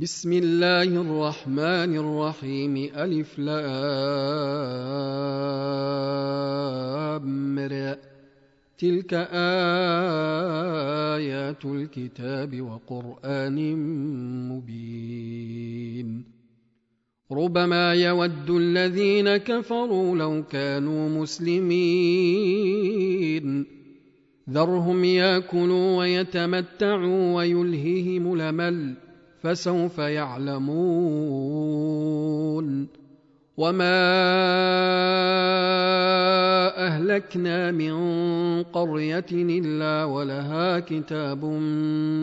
بسم الله الرحمن الرحيم. ألف لامر تلك آيات الكتاب وقرآن مبين. ربما يود الذين كفروا لو كانوا مسلمين. ذرهم ياكلوا ويتمتعوا ويلههم الأمل. فسوف يعلمون. وما اهلكنا من قريه الا ولها كتاب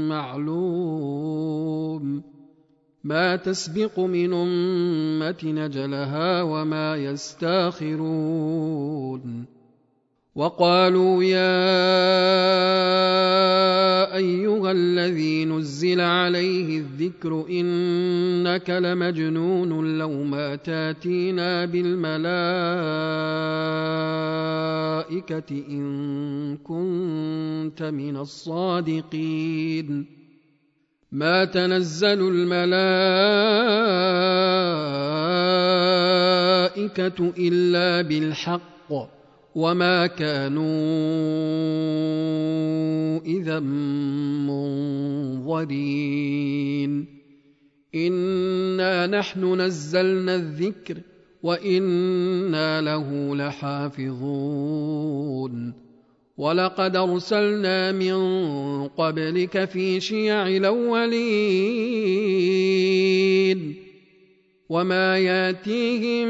معلوم. ما تسبق من امه نجلها وما يستاخرون. وقالوا يا أيها الذي نزل عليه الذكر إنك لمجنون لو ما تاتينا بالملائكة إن كنت من الصادقين. ما تنزل الملائكة إلا بالحق. وما كانوا اذا منظرين انا نحن نزلنا الذكر وأنا له لحافظون ولقد ارسلنا من قبلك في شيع الاولين وما ياتيهم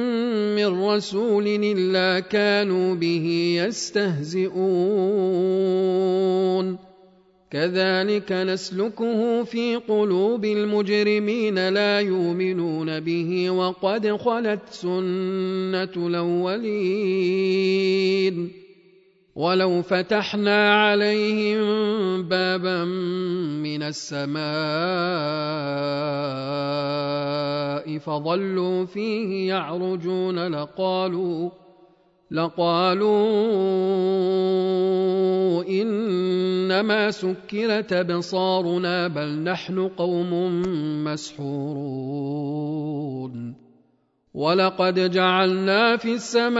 من رسول الا كانوا به يستهزئون كذلك نسلكه في قلوب المجرمين لا يؤمنون به وقد خلت سنه الاولين ولو فتحنا عليهم بابا من السماء فظلوا فيه يعرجون لقالوا لقالوا إنما سكرت أبصارنا بل نحن قوم مسحورون ولقد جعلنا في السماء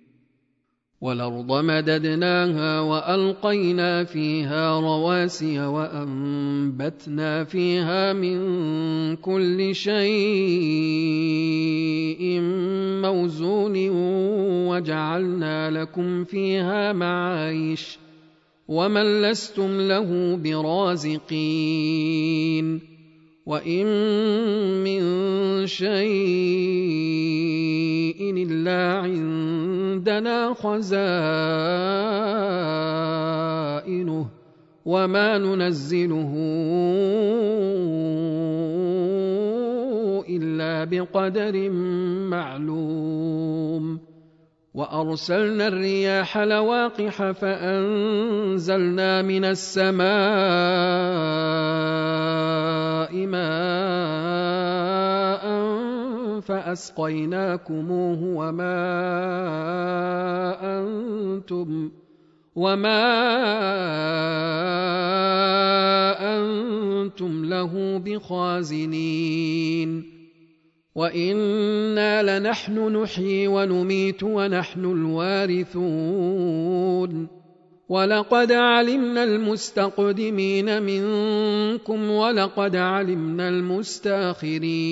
والأرض مددناها وألقينا فيها رواسي وأنبتنا فيها من كل شيء موزون وجعلنا لكم فيها معايش ومن لستم له برازقين وإن من شيء إلا عندنا خزائنه وما ننزله إلا بقدر معلوم. وأرسلنا الرياح لواقح فأنزلنا من السماء ماء فأسقيناكموه وما أنتم وما أنتم له بخازنين وإنا لنحن نحيي ونميت ونحن الوارثون ولقد علمنا المستقدمين منكم ولقد علمنا المستأخرين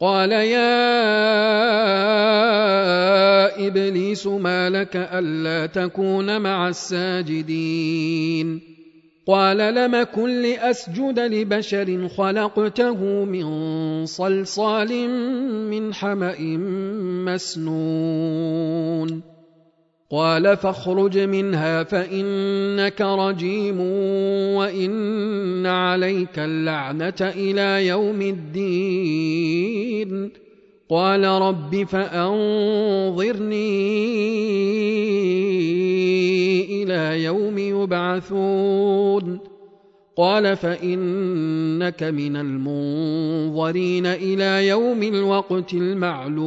قال يا إبليس ما لك ألا تكون مع الساجدين؟ قال لم كن لأسجد لبشر خلقته من صلصال من حمأ مسنون. قال فاخرج منها فإنك رجيم وإن عليك اللعنة إلى يوم الدين. قال رب فأنظرني إلى يوم يبعثون. قال فإنك من المنظرين إلى يوم الوقت المعلوم.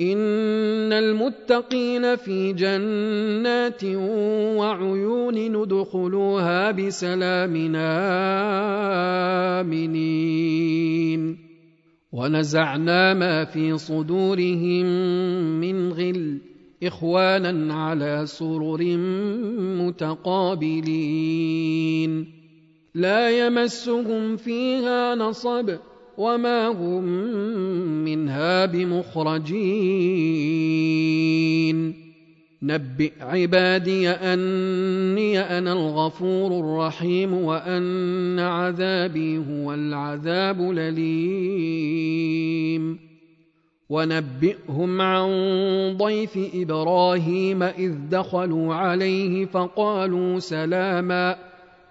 ان المتقين في جنات وعيون ندخلوها بسلام امنين ونزعنا ما في صدورهم من غل اخوانا على سرر متقابلين لا يمسهم فيها نصب وما هم منها بمخرجين نبئ عبادي اني أنا الغفور الرحيم وان عذابي هو العذاب الاليم ونبئهم عن ضيف إبراهيم اذ دخلوا عليه فقالوا سلاما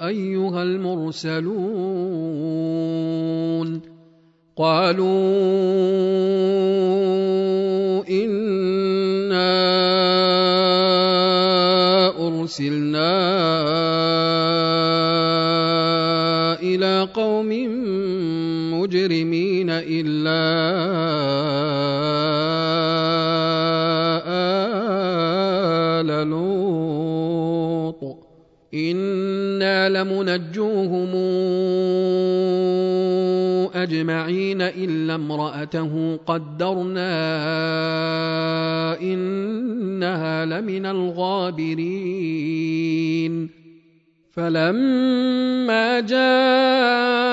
أيها المرسلون قالوا إنا أرسلنا إلى قوم مجرمين إلا لمنجوهم أجمعين إلا امرأته قدرنا إنها لمن الغابرين. فلما جاء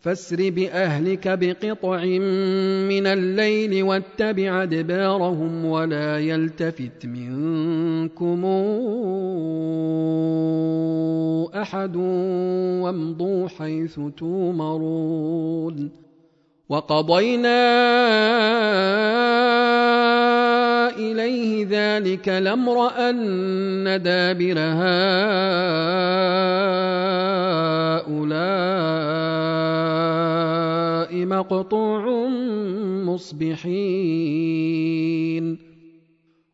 فاسر بأهلك بقطع من الليل واتبع أدبارهم ولا يلتفت منكم أحد وامضوا حيث تومرون وقضينا إليه ذلك الأمر أن دابر هؤلاء مقطوع مصبحين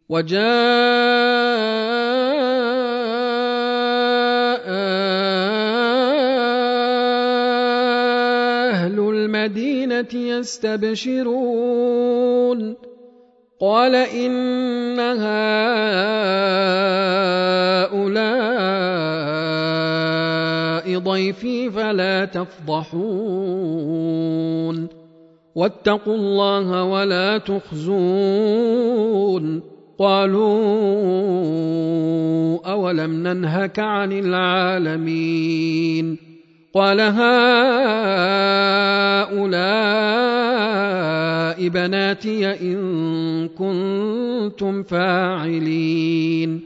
وجاء المدينة يستبشرون قال إن هؤلاء ضيفي فلا تفضحون واتقوا الله ولا تخزون قالوا أولم ننهك عن العالمين قال هؤلاء بناتي إن كنتم فاعلين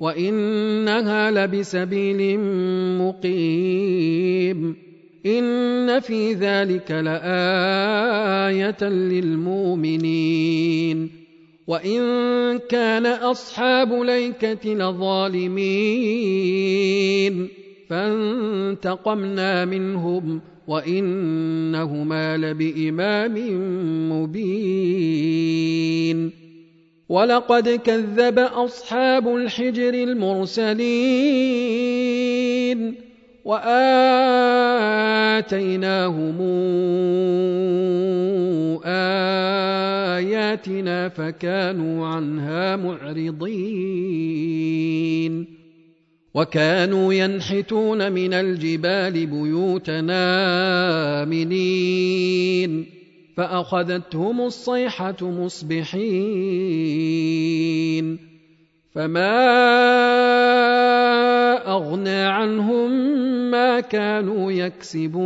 وإنها لبسبيل مقيم إن في ذلك لآية للمؤمنين وإن كان أصحاب ليكة لظالمين فانتقمنا منهم ۖ وانهما لبامام مبين ولقد كذب أصحاب الحجر المرسلين وآتيناهم آياتنا فكانوا عنها معرضين وكانوا ينحتون من الجبال بيوتنا آمنين فأخذتهم الصيحة مصبحين فما أغنى عنهم ما كانوا يكسبون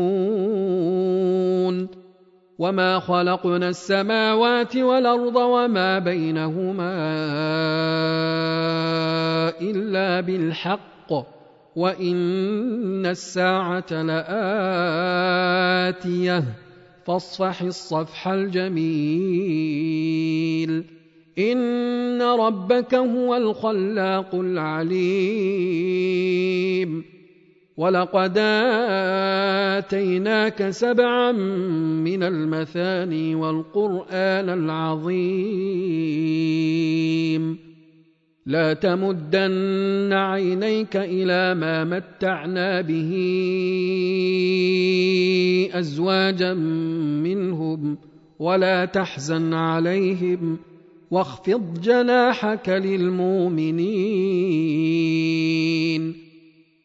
وما خلقنا السماوات والأرض وما بينهما إلا بالحق وإن الساعة لآتية فاصفح الصفح الجميل. إن ربك هو الخلاق العليم. ولقد آتيناك سبعا من المثاني والقرآن العظيم. لا تمدن عينيك إلى ما متعنا به أزواجا منهم ولا تحزن عليهم واخفض جناحك للمؤمنين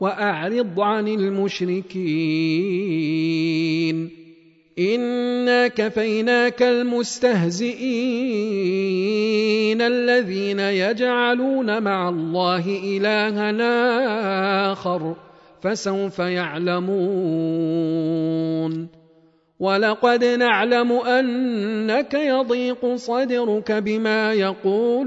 وأعرض عن المشركين. إنا كفيناك المستهزئين الذين يجعلون مع الله الها آخر فسوف يعلمون. ولقد نعلم أنك يضيق صدرك بما يقولون.